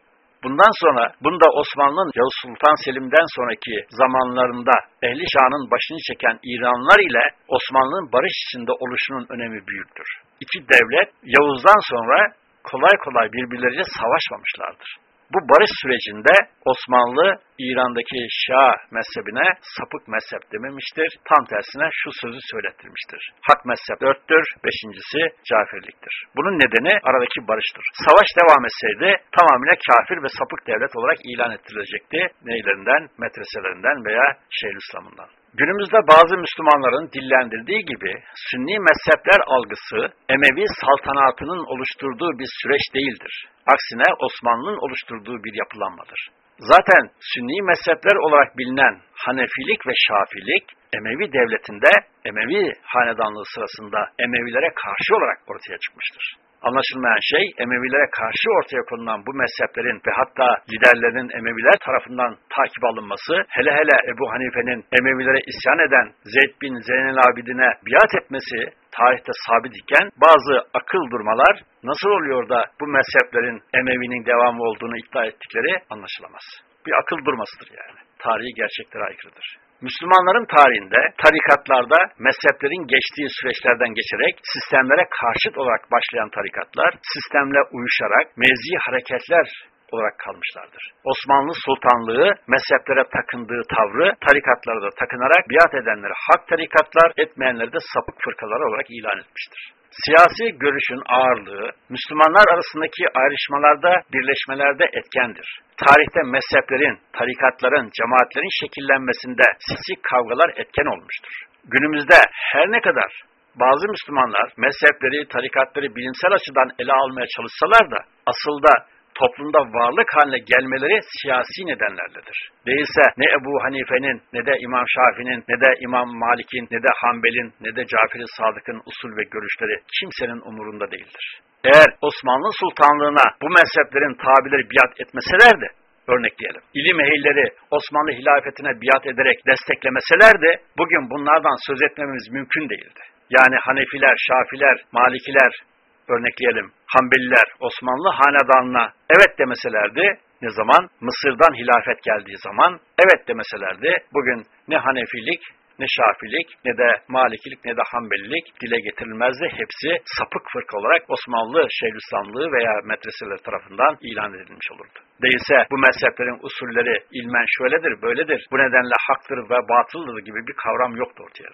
Bundan sonra bunda Osmanlı'nın Yavuz Sultan Selim'den sonraki zamanlarında Ehli Şah'ın başını çeken İranlar ile Osmanlı'nın barış içinde oluşunun önemi büyüktür. İki devlet Yavuz'dan sonra kolay kolay birbirleriyle savaşmamışlardır. Bu barış sürecinde Osmanlı İran'daki Şah mezhebine sapık mezhep dememiştir. Tam tersine şu sözü söylettirmiştir. Hak mezhep dörttür, beşincisi Caferliktir. Bunun nedeni aradaki barıştır. Savaş devam etseydi tamamıyla kafir ve sapık devlet olarak ilan ettirilecekti. Neylerinden, metreselerinden veya Şeyhülislam'ından. Günümüzde bazı Müslümanların dillendirdiği gibi Sünni mezhepler algısı Emevi saltanatının oluşturduğu bir süreç değildir. Aksine Osmanlı'nın oluşturduğu bir yapılanmadır. Zaten Sünni mezhepler olarak bilinen Hanefilik ve Şafilik Emevi devletinde Emevi hanedanlığı sırasında Emevilere karşı olarak ortaya çıkmıştır. Anlaşılmayan şey Emevilere karşı ortaya konulan bu mezheplerin ve hatta liderlerinin Emeviler tarafından takip alınması, hele hele Ebu Hanife'nin Emevilere isyan eden Zeyd bin Zeynel Abidin'e biat etmesi tarihte sabit iken bazı akıl durmalar nasıl oluyor da bu mezheplerin Emevi'nin devamı olduğunu iddia ettikleri anlaşılamaz. Bir akıl durmasıdır yani. Tarihi gerçeklere aykırıdır. Müslümanların tarihinde tarikatlarda mezheplerin geçtiği süreçlerden geçerek sistemlere karşıt olarak başlayan tarikatlar sistemle uyuşarak mevzi hareketler olarak kalmışlardır. Osmanlı Sultanlığı mezheplere takındığı tavrı tarikatlara da takınarak biat edenleri hak tarikatlar, etmeyenleri de sapık fırkalar olarak ilan etmiştir. Siyasi görüşün ağırlığı Müslümanlar arasındaki ayrışmalarda, birleşmelerde etkendir. Tarihte mezheplerin, tarikatların, cemaatlerin şekillenmesinde sisi kavgalar etken olmuştur. Günümüzde her ne kadar bazı Müslümanlar mezhepleri, tarikatları bilimsel açıdan ele almaya çalışsalar da asılda toplumda varlık haline gelmeleri siyasi nedenlerledir. Değilse ne Ebu Hanife'nin, ne de İmam Şafii'nin, ne de İmam Malik'in, ne de Hanbel'in, ne de Cafer-i Sadık'ın usul ve görüşleri kimsenin umurunda değildir. Eğer Osmanlı Sultanlığına bu mezheplerin tabileri biat etmeselerdi, örnekleyelim. İlim ehilleri Osmanlı hilafetine biat ederek desteklemeselerdi, bugün bunlardan söz etmemiz mümkün değildi. Yani Hanefiler, Şafiler, Malikiler, örnekleyelim, Hanbeliler Osmanlı hanedanına evet demeselerdi, ne zaman? Mısır'dan hilafet geldiği zaman evet demeselerdi, bugün ne Hanefilik, ne Şafilik, ne de Malikilik, ne de Hanbelilik dile getirilmezdi. Hepsi sapık fırka olarak Osmanlı Şeyhülislamlığı veya medreseler tarafından ilan edilmiş olurdu. Değilse bu mezheplerin usulleri ilmen şöyledir, böyledir, bu nedenle haktır ve batıldır gibi bir kavram yoktu ortaya.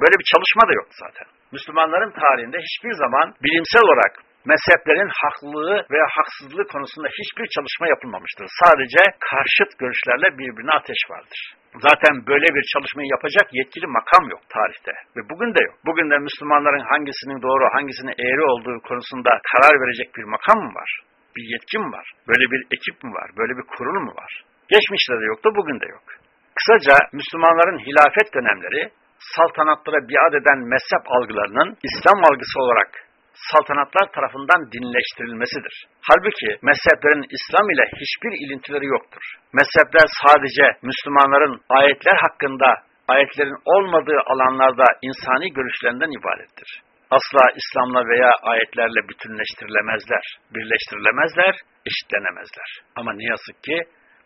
Böyle bir çalışma da yoktu zaten. Müslümanların tarihinde hiçbir zaman bilimsel olarak mezheplerin haklılığı veya haksızlığı konusunda hiçbir çalışma yapılmamıştır. Sadece karşıt görüşlerle birbirine ateş vardır. Zaten böyle bir çalışmayı yapacak yetkili makam yok tarihte ve bugün de yok. Bugün de Müslümanların hangisinin doğru, hangisinin eğri olduğu konusunda karar verecek bir makam mı var? Bir yetki mi var? Böyle bir ekip mi var? Böyle bir kurul mu var? Geçmişte de yoktu, bugün de yok. Kısaca Müslümanların hilafet dönemleri saltanatlara biat eden mezhep algılarının İslam algısı olarak saltanatlar tarafından dinleştirilmesidir. Halbuki mezheplerin İslam ile hiçbir ilintileri yoktur. Mezhepler sadece Müslümanların ayetler hakkında ayetlerin olmadığı alanlarda insani görüşlerinden ibarettir. Asla İslam'la veya ayetlerle bütünleştirilemezler, birleştirilemezler, eşitlenemezler. Ama ne yazık ki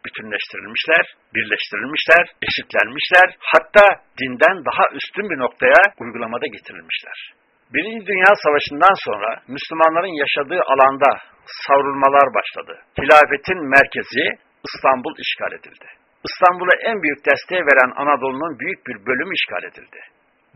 bütünleştirilmişler, birleştirilmişler, eşitlenmişler, hatta dinden daha üstün bir noktaya uygulamada getirilmişler. Birinci Dünya Savaşı'ndan sonra Müslümanların yaşadığı alanda savrulmalar başladı. Hilafetin merkezi İstanbul işgal edildi. İstanbul'a en büyük desteği veren Anadolu'nun büyük bir bölümü işgal edildi.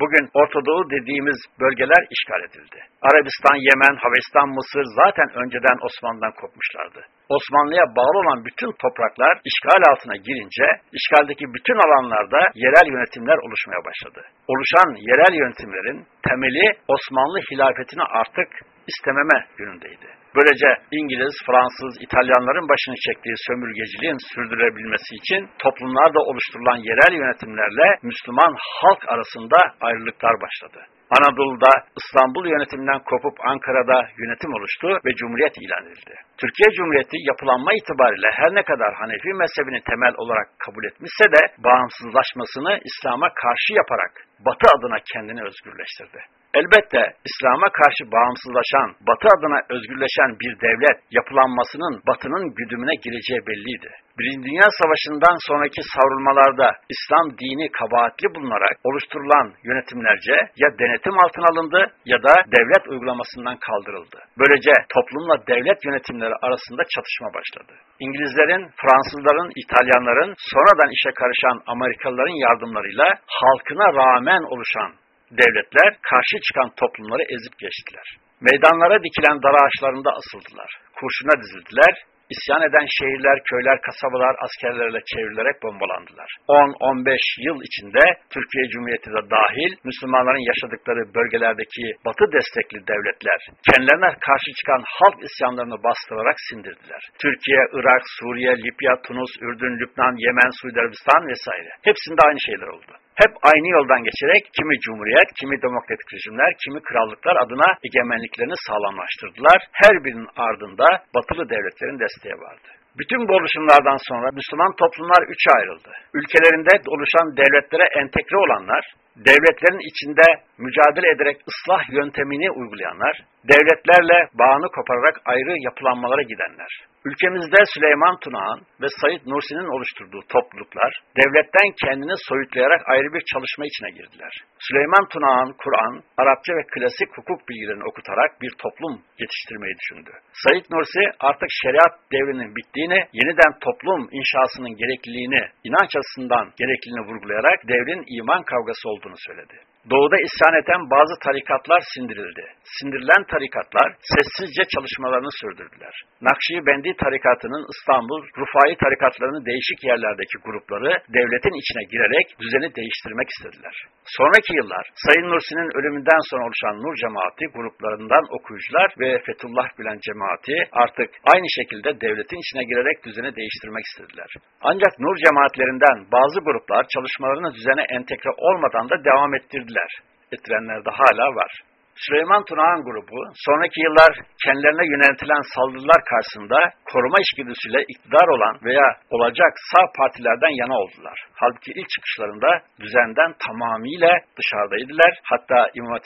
Bugün Orta Doğu dediğimiz bölgeler işgal edildi. Arabistan, Yemen, Havestan, Mısır zaten önceden Osmanlı'dan kopmuşlardı. Osmanlı'ya bağlı olan bütün topraklar işgal altına girince işgaldeki bütün alanlarda yerel yönetimler oluşmaya başladı. Oluşan yerel yönetimlerin temeli Osmanlı hilafetini artık istememe yönündeydi. Böylece İngiliz, Fransız, İtalyanların başını çektiği sömürgeciliğin sürdürebilmesi için toplumlarda oluşturulan yerel yönetimlerle Müslüman halk arasında ayrılıklar başladı. Anadolu'da İstanbul yönetiminden kopup Ankara'da yönetim oluştu ve Cumhuriyet ilan edildi. Türkiye Cumhuriyeti yapılanma itibariyle her ne kadar Hanefi mezhebini temel olarak kabul etmişse de bağımsızlaşmasını İslam'a karşı yaparak Batı adına kendini özgürleştirdi. Elbette İslam'a karşı bağımsızlaşan, Batı adına özgürleşen bir devlet yapılanmasının Batı'nın güdümüne gireceği belliydi. Birinci Dünya Savaşı'ndan sonraki savrulmalarda İslam dini kabahatli bulunarak oluşturulan yönetimlerce ya denetim altına alındı ya da devlet uygulamasından kaldırıldı. Böylece toplumla devlet yönetimleri arasında çatışma başladı. İngilizlerin, Fransızların, İtalyanların sonradan işe karışan Amerikalıların yardımlarıyla halkına rağmen oluşan devletler karşı çıkan toplumları ezip geçtiler. Meydanlara dikilen dar ağaçlarında asıldılar. Kurşuna dizildiler. İsyan eden şehirler, köyler, kasabalar askerlerle çevrilerek bombalandılar. 10-15 yıl içinde Türkiye Cumhuriyeti de dahil Müslümanların yaşadıkları bölgelerdeki batı destekli devletler kendilerine karşı çıkan halk isyanlarını bastırarak sindirdiler. Türkiye, Irak, Suriye, Libya, Tunus, Ürdün, Lübnan, Yemen, Suudi Arabistan vesaire. Hepsinde aynı şeyler oldu hep aynı yoldan geçerek kimi cumhuriyet, kimi demokratik rejimler, kimi krallıklar adına egemenliklerini sağlamlaştırdılar. Her birinin ardında batılı devletlerin desteği vardı. Bütün bu oluşumlardan sonra Müslüman toplumlar üçe ayrıldı. Ülkelerinde oluşan devletlere entegre olanlar, devletlerin içinde mücadele ederek ıslah yöntemini uygulayanlar, devletlerle bağını kopararak ayrı yapılanmalara gidenler. Ülkemizde Süleyman Tunağan ve Said Nursi'nin oluşturduğu topluluklar, devletten kendini soyutlayarak ayrı bir çalışma içine girdiler. Süleyman Tunağan, Kur'an, Arapça ve klasik hukuk bilgilerini okutarak bir toplum yetiştirmeyi düşündü. Said Nursi artık şeriat devrinin bittiğini, yeniden toplum inşasının gerekliliğini, inanç açısından gerekliliğini vurgulayarak devrin iman kavgası olduğunu söyledi. Doğuda isyan eden bazı tarikatlar sindirildi. Sindirilen tarikatlar sessizce çalışmalarını sürdürdüler. Nakşibendi tarikatının İstanbul, Rufai tarikatlarının değişik yerlerdeki grupları devletin içine girerek düzeni değiştirmek istediler. Sonraki yıllar Sayın Nursi'nin ölümünden sonra oluşan Nur cemaati gruplarından okuyucular ve Fethullah Gülen cemaati artık aynı şekilde devletin içine girerek düzeni değiştirmek istediler. Ancak Nur cemaatlerinden bazı gruplar çalışmalarını düzene entegre olmadan da devam ettirdiler ettiler. Ettirenler de hala var. Süleyman Tunağan grubu sonraki yıllar kendilerine yöneltilen saldırılar karşısında koruma içgüdüsüyle iktidar olan veya olacak sağ partilerden yana oldular. Halbuki ilk çıkışlarında düzenden tamamıyla dışarıdaydılar. Hatta imam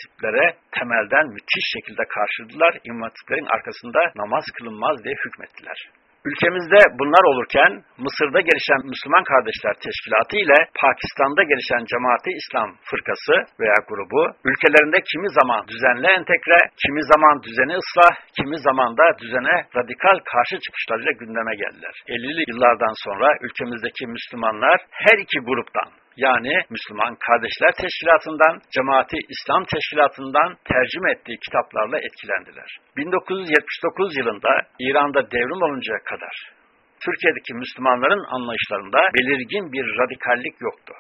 temelden müthiş şekilde karşıladılar. İmam arkasında namaz kılınmaz diye hükmettiler. Ülkemizde bunlar olurken Mısır'da gelişen Müslüman Kardeşler Teşkilatı ile Pakistan'da gelişen Cemaati İslam Fırkası veya grubu ülkelerinde kimi zaman düzenli entegre, kimi zaman düzeni ıslah, kimi zaman da düzene radikal karşı çıkışlarıyla gündeme geldiler. 50'li yıllardan sonra ülkemizdeki Müslümanlar her iki gruptan yani Müslüman Kardeşler Teşkilatı'ndan, Cemaati İslam Teşkilatı'ndan tercüme ettiği kitaplarla etkilendiler. 1979 yılında İran'da devrim oluncaya kadar Türkiye'deki Müslümanların anlayışlarında belirgin bir radikallik yoktu.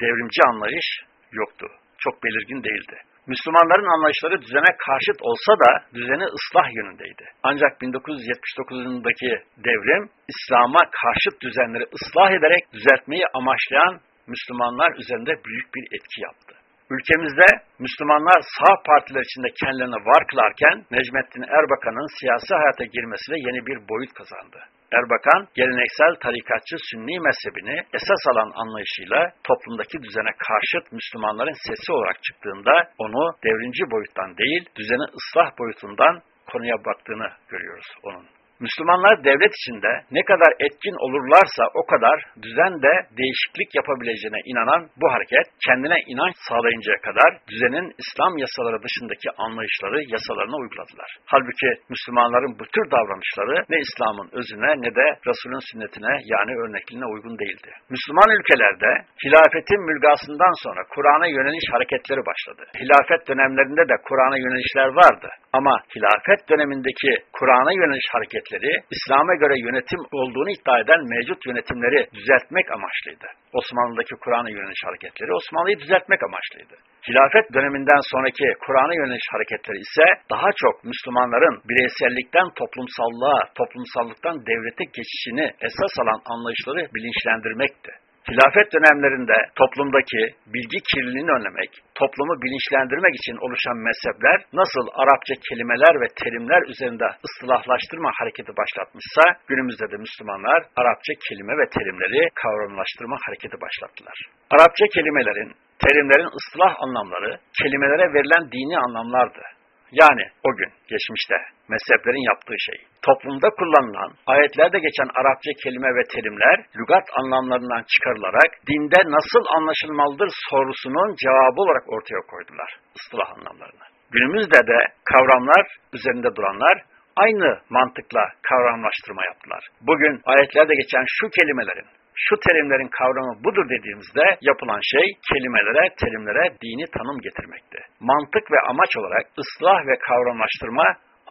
Devrimci anlayış yoktu. Çok belirgin değildi. Müslümanların anlayışları düzene karşıt olsa da düzeni ıslah yönündeydi. Ancak 1979 yılındaki devrim İslam'a karşıt düzenleri ıslah ederek düzeltmeyi amaçlayan Müslümanlar üzerinde büyük bir etki yaptı. Ülkemizde Müslümanlar sağ partiler içinde kendilerini var kılarken Necmettin Erbakan'ın siyasi hayata girmesiyle yeni bir boyut kazandı. Erbakan, geleneksel tarikatçı sünni mezhebini esas alan anlayışıyla toplumdaki düzene karşıt Müslümanların sesi olarak çıktığında onu devrimci boyuttan değil, düzeni ıslah boyutundan konuya baktığını görüyoruz onun. Müslümanlar devlet içinde ne kadar etkin olurlarsa o kadar düzende değişiklik yapabileceğine inanan bu hareket kendine inanç sağlayıncaya kadar düzenin İslam yasaları dışındaki anlayışları yasalarına uyguladılar. Halbuki Müslümanların bu tür davranışları ne İslam'ın özüne ne de Resul'ün sünnetine yani örnekliğine uygun değildi. Müslüman ülkelerde hilafetin mülgasından sonra Kur'an'a yöneliş hareketleri başladı. Hilafet dönemlerinde de Kur'an'a yönelişler vardı. Ama hilafet dönemindeki Kur'an'a yöneliş hareketleri İslam'a göre yönetim olduğunu iddia eden mevcut yönetimleri düzeltmek amaçlıydı. Osmanlı'daki Kur'an'a yöneliş hareketleri Osmanlı'yı düzeltmek amaçlıydı. Hilafet döneminden sonraki Kur'an'a yöneliş hareketleri ise daha çok Müslümanların bireysellikten toplumsallığa, toplumsallıktan devlete geçişini esas alan anlayışları bilinçlendirmekti. Hilafet dönemlerinde toplumdaki bilgi kirliliğini önlemek, toplumu bilinçlendirmek için oluşan mezhepler nasıl Arapça kelimeler ve terimler üzerinde ıslahlaştırma hareketi başlatmışsa, günümüzde de Müslümanlar Arapça kelime ve terimleri kavramlaştırma hareketi başlattılar. Arapça kelimelerin, terimlerin ıslah anlamları, kelimelere verilen dini anlamlardı. Yani o gün, geçmişte, mezheplerin yaptığı şey. Toplumda kullanılan, ayetlerde geçen Arapça kelime ve terimler, lügat anlamlarından çıkarılarak dinde nasıl anlaşılmalıdır sorusunun cevabı olarak ortaya koydular, ıstılah anlamlarını. Günümüzde de kavramlar üzerinde duranlar, aynı mantıkla kavramlaştırma yaptılar. Bugün ayetlerde geçen şu kelimelerin, şu terimlerin kavramı budur dediğimizde yapılan şey kelimelere, terimlere dini tanım getirmekti. Mantık ve amaç olarak ıslah ve kavramlaştırma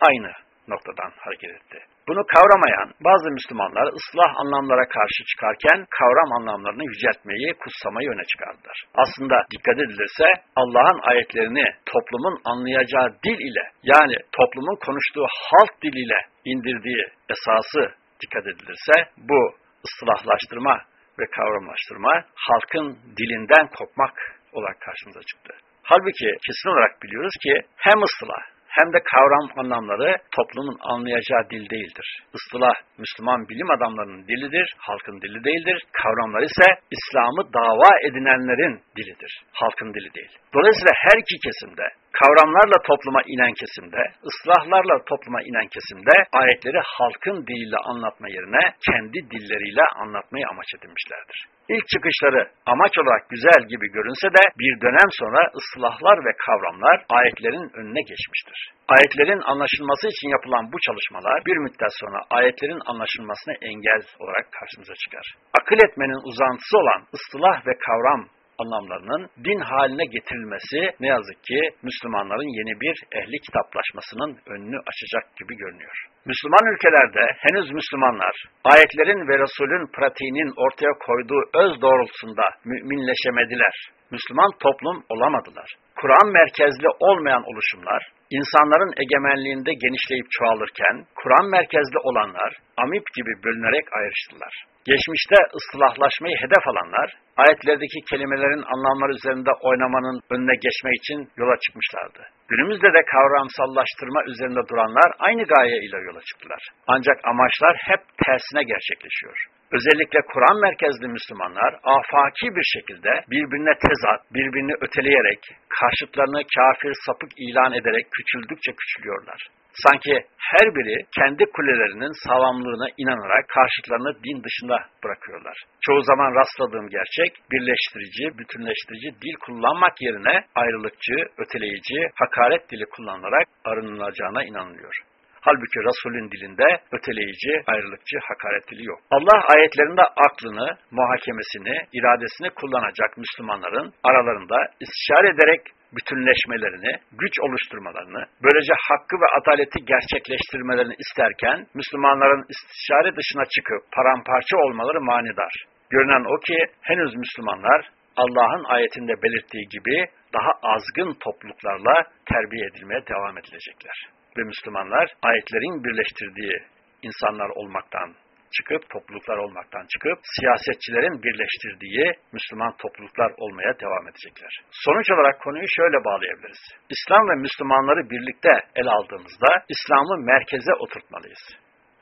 aynı noktadan hareket etti. Bunu kavramayan bazı Müslümanlar ıslah anlamlara karşı çıkarken kavram anlamlarını yüceltmeyi, kutsamayı öne çıkardılar. Aslında dikkat edilirse Allah'ın ayetlerini toplumun anlayacağı dil ile yani toplumun konuştuğu halk diliyle indirdiği esası dikkat edilirse bu ıslahlaştırma ve kavramlaştırma halkın dilinden kopmak olarak karşımıza çıktı. Halbuki kesin olarak biliyoruz ki hem ıslah hem de kavram anlamları toplumun anlayacağı dil değildir. Istılah Müslüman bilim adamlarının dilidir, halkın dili değildir. Kavramlar ise İslam'ı dava edinenlerin dilidir, halkın dili değil. Dolayısıyla her iki kesimde kavramlarla topluma inen kesimde, ıslahlarla topluma inen kesimde ayetleri halkın diliyle anlatma yerine kendi dilleriyle anlatmayı amaç edinmişlerdir. İlk çıkışları amaç olarak güzel gibi görünse de bir dönem sonra ıslahlar ve kavramlar ayetlerin önüne geçmiştir. Ayetlerin anlaşılması için yapılan bu çalışmalar bir müddet sonra ayetlerin anlaşılmasına engel olarak karşımıza çıkar. Akıl etmenin uzantısı olan ıslah ve kavram anlamlarının din haline getirilmesi ne yazık ki Müslümanların yeni bir ehli kitaplaşmasının önünü açacak gibi görünüyor. Müslüman ülkelerde henüz Müslümanlar ayetlerin ve Resulün pratiğinin ortaya koyduğu öz doğrultusunda müminleşemediler. Müslüman toplum olamadılar. Kur'an merkezli olmayan oluşumlar, insanların egemenliğinde genişleyip çoğalırken, Kur'an merkezli olanlar, amip gibi bölünerek ayrıştılar. Geçmişte ıslahlaşmayı hedef alanlar, ayetlerdeki kelimelerin anlamları üzerinde oynamanın önüne geçmek için yola çıkmışlardı. Günümüzde de kavramsallaştırma üzerinde duranlar aynı gaye ile yola çıktılar. Ancak amaçlar hep tersine gerçekleşiyor. Özellikle Kur'an merkezli Müslümanlar afaki bir şekilde birbirine tezat, birbirini öteleyerek, karşıtlarını kafir sapık ilan ederek küçüldükçe küçülüyorlar. Sanki her biri kendi kulelerinin sağlamlığına inanarak karşıtlarını din dışında bırakıyorlar. Çoğu zaman rastladığım gerçek, birleştirici, bütünleştirici dil kullanmak yerine ayrılıkçı, öteleyici, hakaret dili kullanılarak arınılacağına inanılıyor. Halbuki Resulün dilinde öteleyici, ayrılıkçı, hakaret dili yok. Allah ayetlerinde aklını, muhakemesini, iradesini kullanacak Müslümanların aralarında istişare ederek bütünleşmelerini, güç oluşturmalarını, böylece hakkı ve adaleti gerçekleştirmelerini isterken, Müslümanların istişare dışına çıkıp paramparça olmaları manidar. Görünen o ki henüz Müslümanlar Allah'ın ayetinde belirttiği gibi daha azgın topluluklarla terbiye edilmeye devam edilecekler. Ve Müslümanlar ayetlerin birleştirdiği insanlar olmaktan çıkıp, topluluklar olmaktan çıkıp, siyasetçilerin birleştirdiği Müslüman topluluklar olmaya devam edecekler. Sonuç olarak konuyu şöyle bağlayabiliriz. İslam ve Müslümanları birlikte ele aldığımızda İslam'ı merkeze oturtmalıyız.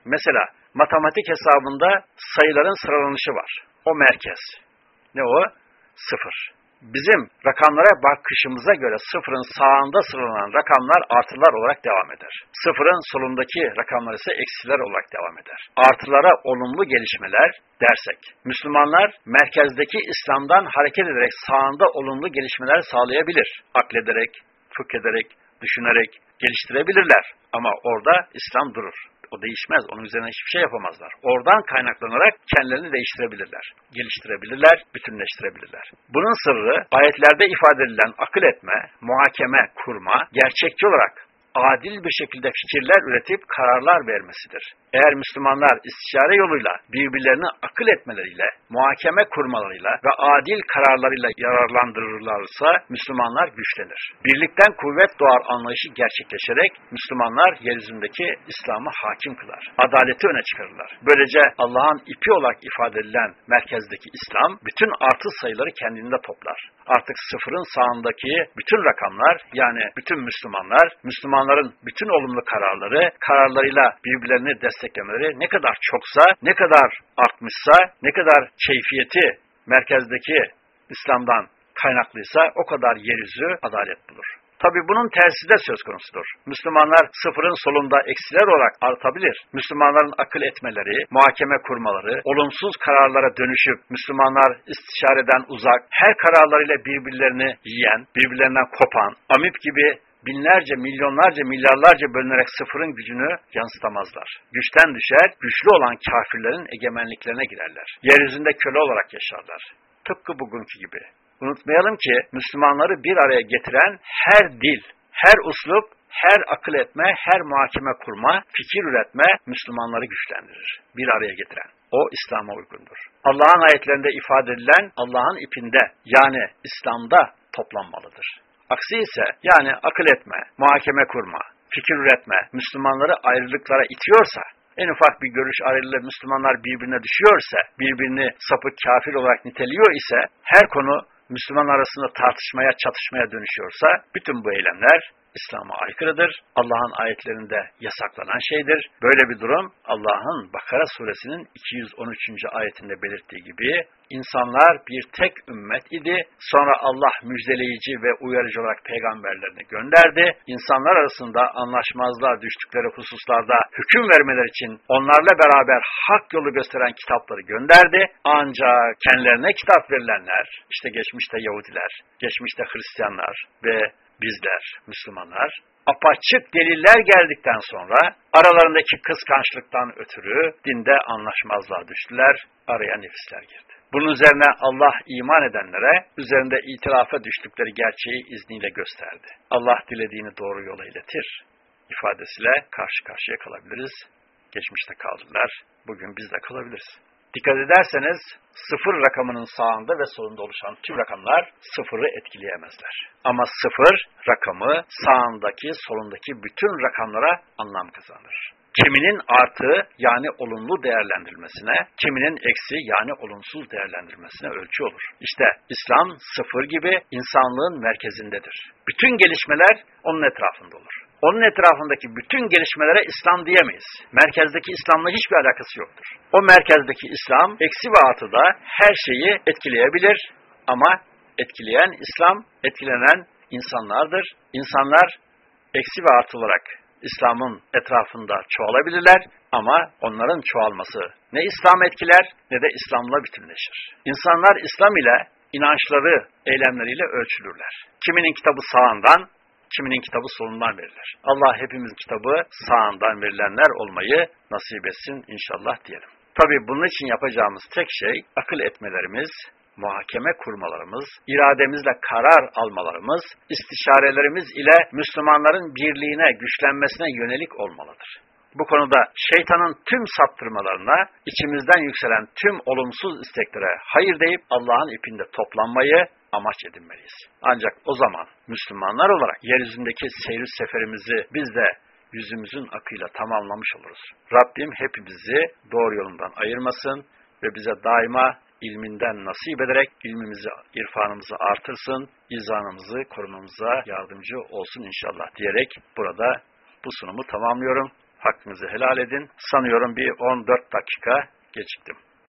Mesela matematik hesabında sayıların sıralanışı var. O merkez. Ne o? Sıfır bizim rakamlara bakışımıza göre sıfırın sağında sıralanan rakamlar artılar olarak devam eder. Sıfırın solundaki rakamlar ise eksiler olarak devam eder. Artılara olumlu gelişmeler dersek, Müslümanlar merkezdeki İslam'dan hareket ederek sağında olumlu gelişmeler sağlayabilir. Aklederek, fıkhederek, düşünerek geliştirebilirler. Ama orada İslam durur. O değişmez. Onun üzerine hiçbir şey yapamazlar. Oradan kaynaklanarak kendilerini değiştirebilirler. Geliştirebilirler, bütünleştirebilirler. Bunun sırrı ayetlerde ifade edilen akıl etme, muhakeme kurma, gerçekçi olarak adil bir şekilde fikirler üretip kararlar vermesidir. Eğer Müslümanlar istişare yoluyla birbirlerini akıl etmeleriyle, muhakeme kurmalarıyla ve adil kararlarıyla yararlandırırlarsa Müslümanlar güçlenir. Birlikten kuvvet doğar anlayışı gerçekleşerek Müslümanlar yeryüzündeki İslam'ı hakim kılar. Adaleti öne çıkarırlar. Böylece Allah'ın ipi olarak ifade edilen merkezdeki İslam bütün artı sayıları kendinde toplar. Artık sıfırın sağındaki bütün rakamlar yani bütün Müslümanlar, Müslümanların bütün olumlu kararları, kararlarıyla birbirlerini desteklemeleri ne kadar çoksa, ne kadar artmışsa, ne kadar keyfiyeti merkezdeki İslam'dan kaynaklıysa o kadar yeryüzü adalet bulur. Tabi bunun tersi de söz konusudur. Müslümanlar sıfırın solunda eksiler olarak artabilir. Müslümanların akıl etmeleri, muhakeme kurmaları, olumsuz kararlara dönüşüp Müslümanlar istişareden uzak, her kararlarıyla birbirlerini yiyen, birbirlerinden kopan, amip gibi binlerce, milyonlarca, milyarlarca bölünerek sıfırın gücünü yansıtamazlar. Güçten düşer, güçlü olan kafirlerin egemenliklerine girerler. Yeryüzünde köle olarak yaşarlar. Tıpkı bugünkü gibi. Unutmayalım ki Müslümanları bir araya getiren her dil, her uslup, her akıl etme, her muhakeme kurma, fikir üretme Müslümanları güçlendirir. Bir araya getiren. O İslam'a uygundur. Allah'ın ayetlerinde ifade edilen Allah'ın ipinde yani İslam'da toplanmalıdır. Aksi ise yani akıl etme, muhakeme kurma, fikir üretme, Müslümanları ayrılıklara itiyorsa, en ufak bir görüş ayrılığı Müslümanlar birbirine düşüyorsa, birbirini sapık kafir olarak niteliyor ise, her konu Müslüman arasında tartışmaya, çatışmaya dönüşüyorsa bütün bu eylemler İslam'a aykırıdır. Allah'ın ayetlerinde yasaklanan şeydir. Böyle bir durum Allah'ın Bakara suresinin 213. ayetinde belirttiği gibi insanlar bir tek ümmet idi. Sonra Allah müjdeleyici ve uyarıcı olarak peygamberlerini gönderdi. İnsanlar arasında anlaşmazlığa düştükleri hususlarda hüküm vermeler için onlarla beraber hak yolu gösteren kitapları gönderdi. Ancak kendilerine kitap verilenler, işte geçmişte Yahudiler, geçmişte Hristiyanlar ve bizler, Müslümanlar, apaçık deliller geldikten sonra aralarındaki kıskançlıktan ötürü dinde anlaşmazlığa düştüler, araya nefisler girdi. Bunun üzerine Allah iman edenlere üzerinde itirafa düştükleri gerçeği izniyle gösterdi. Allah dilediğini doğru yola iletir ifadesiyle karşı karşıya kalabiliriz. Geçmişte kaldılar, bugün biz de kalabiliriz. Dikkat ederseniz sıfır rakamının sağında ve solunda oluşan tüm rakamlar sıfırı etkileyemezler. Ama sıfır rakamı sağındaki solundaki bütün rakamlara anlam kazanır kiminin artı yani olumlu değerlendirilmesine, kiminin eksi yani olumsuz değerlendirilmesine ölçü olur. İşte İslam sıfır gibi insanlığın merkezindedir. Bütün gelişmeler onun etrafında olur. Onun etrafındaki bütün gelişmelere İslam diyemeyiz. Merkezdeki İslam'la hiçbir alakası yoktur. O merkezdeki İslam eksi ve artıda her şeyi etkileyebilir ama etkileyen İslam, etkilenen insanlardır. İnsanlar eksi ve artı olarak İslam'ın etrafında çoğalabilirler ama onların çoğalması ne İslam etkiler ne de İslam'la bütünleşir. İnsanlar İslam ile inançları, eylemleriyle ölçülürler. Kiminin kitabı sağından, kiminin kitabı solundan verilir. Allah hepimiz kitabı sağından verilenler olmayı nasip etsin inşallah diyelim. Tabi bunun için yapacağımız tek şey akıl etmelerimiz, muhakeme kurmalarımız, irademizle karar almalarımız, istişarelerimiz ile Müslümanların birliğine, güçlenmesine yönelik olmalıdır. Bu konuda şeytanın tüm saptırmalarına, içimizden yükselen tüm olumsuz isteklere hayır deyip Allah'ın ipinde toplanmayı amaç edinmeliyiz. Ancak o zaman Müslümanlar olarak yeryüzündeki seyir seferimizi biz de yüzümüzün akıyla tamamlamış oluruz. Rabbim hepimizi doğru yolundan ayırmasın ve bize daima ilminden nasip ederek ilmimizi, irfanımızı artırsın, izanımızı korumamıza yardımcı olsun inşallah diyerek burada bu sunumu tamamlıyorum. Hakkınızı helal edin. Sanıyorum bir 14 dakika geciktim.